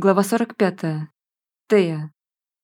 Глава 45. Тея.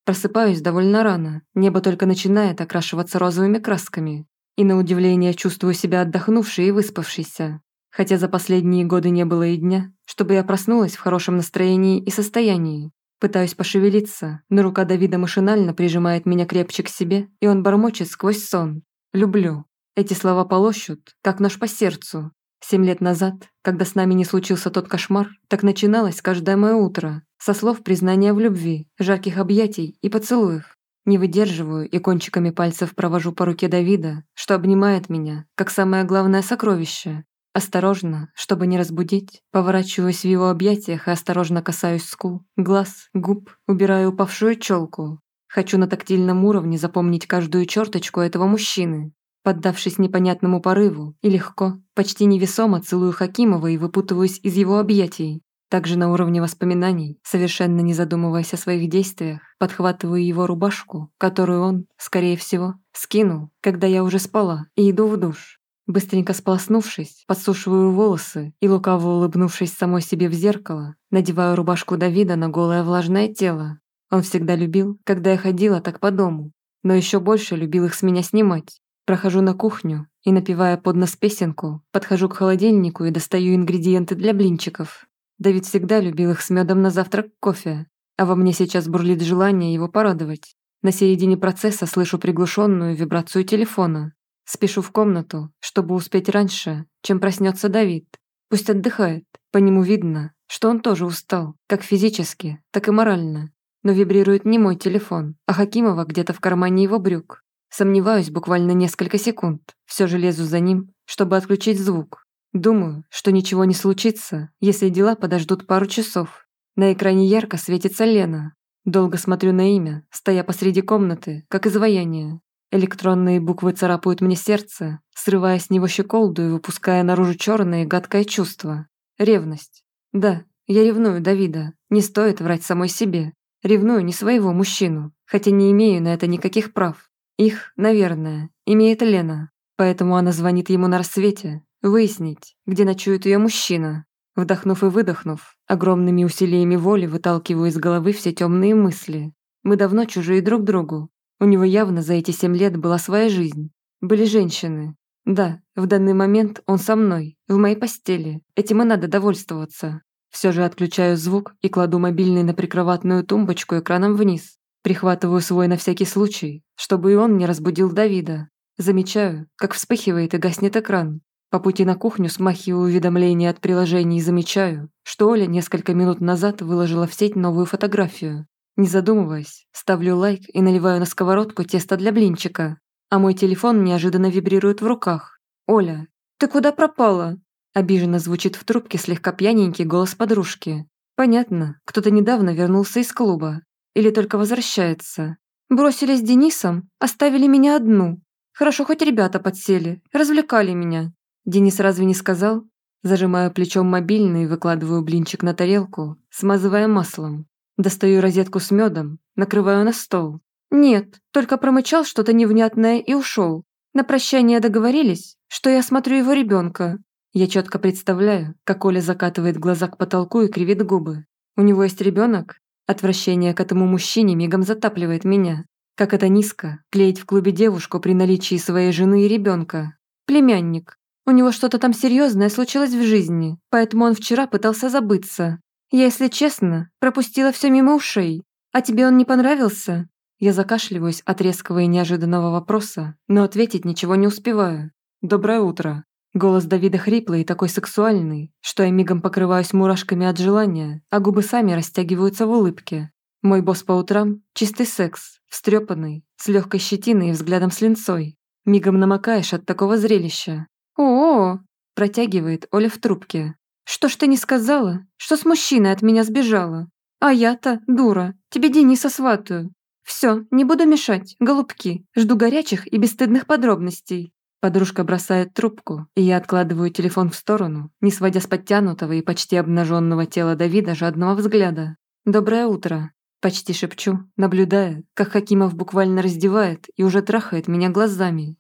Просыпаюсь довольно рано, небо только начинает окрашиваться розовыми красками. И на удивление чувствую себя отдохнувшей и выспавшейся. Хотя за последние годы не было и дня, чтобы я проснулась в хорошем настроении и состоянии. Пытаюсь пошевелиться, но рука Давида машинально прижимает меня крепче к себе, и он бормочет сквозь сон. «Люблю». Эти слова полощут, как нож по сердцу, Семь лет назад, когда с нами не случился тот кошмар, так начиналось каждое мое утро, со слов признания в любви, жарких объятий и поцелуев. Не выдерживаю и кончиками пальцев провожу по руке Давида, что обнимает меня, как самое главное сокровище. Осторожно, чтобы не разбудить, поворачиваюсь в его объятиях и осторожно касаюсь скул, глаз, губ, убираю упавшую челку. Хочу на тактильном уровне запомнить каждую черточку этого мужчины, Поддавшись непонятному порыву, и легко, почти невесомо целую Хакимова и выпутываюсь из его объятий. Также на уровне воспоминаний, совершенно не задумываясь о своих действиях, подхватываю его рубашку, которую он, скорее всего, скинул, когда я уже спала, и иду в душ. Быстренько сполоснувшись, подсушиваю волосы и, лукаво улыбнувшись самой себе в зеркало, надеваю рубашку Давида на голое влажное тело. Он всегда любил, когда я ходила так по дому, но еще больше любил их с меня снимать. Прохожу на кухню и, напивая под нос песенку, подхожу к холодильнику и достаю ингредиенты для блинчиков. Давид всегда любил их с медом на завтрак кофе, а во мне сейчас бурлит желание его порадовать. На середине процесса слышу приглушенную вибрацию телефона. Спешу в комнату, чтобы успеть раньше, чем проснется Давид. Пусть отдыхает, по нему видно, что он тоже устал, как физически, так и морально. Но вибрирует не мой телефон, а Хакимова где-то в кармане его брюк. Сомневаюсь буквально несколько секунд. Все же лезу за ним, чтобы отключить звук. Думаю, что ничего не случится, если дела подождут пару часов. На экране ярко светится Лена. Долго смотрю на имя, стоя посреди комнаты, как изваяние. Электронные буквы царапают мне сердце, срывая с него щеколду и выпуская наружу черное гадкое чувство. Ревность. Да, я ревную Давида. Не стоит врать самой себе. Ревную не своего мужчину, хотя не имею на это никаких прав. Их, наверное, имеет Лена, поэтому она звонит ему на рассвете, выяснить, где ночует ее мужчина. Вдохнув и выдохнув, огромными усилиями воли выталкиваю из головы все темные мысли. Мы давно чужие друг другу. У него явно за эти семь лет была своя жизнь. Были женщины. Да, в данный момент он со мной, в моей постели. Этим и надо довольствоваться. Все же отключаю звук и кладу мобильный на прикроватную тумбочку экраном вниз. Прихватываю свой на всякий случай, чтобы и он не разбудил Давида. Замечаю, как вспыхивает и гаснет экран. По пути на кухню смахиваю уведомления от приложений и замечаю, что Оля несколько минут назад выложила в сеть новую фотографию. Не задумываясь, ставлю лайк и наливаю на сковородку тесто для блинчика. А мой телефон неожиданно вибрирует в руках. «Оля, ты куда пропала?» Обиженно звучит в трубке слегка пьяненький голос подружки. Понятно, кто-то недавно вернулся из клуба или только возвращается? Бросили с Денисом, оставили меня одну. Хорошо, хоть ребята подсели, развлекали меня. Денис разве не сказал? Зажимаю плечом мобильный выкладываю блинчик на тарелку, смазывая маслом. Достаю розетку с медом, накрываю на стол. Нет, только промычал что-то невнятное и ушел. На прощание договорились, что я смотрю его ребенка. Я четко представляю, как Оля закатывает глаза к потолку и кривит губы. У него есть ребенок, Отвращение к этому мужчине мигом затапливает меня. Как это низко, клеить в клубе девушку при наличии своей жены и ребенка. Племянник. У него что-то там серьезное случилось в жизни, поэтому он вчера пытался забыться. Я, если честно, пропустила все мимо ушей. А тебе он не понравился? Я закашливаюсь от резкого и неожиданного вопроса, но ответить ничего не успеваю. «Доброе утро», Голос Давида хриплый и такой сексуальный, что я мигом покрываюсь мурашками от желания, а губы сами растягиваются в улыбке. Мой босс по утрам – чистый секс, встрепанный, с легкой щетиной и взглядом с линцой. Мигом намокаешь от такого зрелища. «О-о-о!» – протягивает Оля в трубке. «Что ж ты не сказала, что с мужчиной от меня сбежала? А я-то, дура, тебе Дениса сватаю. Все, не буду мешать, голубки, жду горячих и бесстыдных подробностей». Подружка бросает трубку, и я откладываю телефон в сторону, не сводя с подтянутого и почти обнаженного тела Давида жадного взгляда. «Доброе утро!» Почти шепчу, наблюдая, как Хакимов буквально раздевает и уже трахает меня глазами,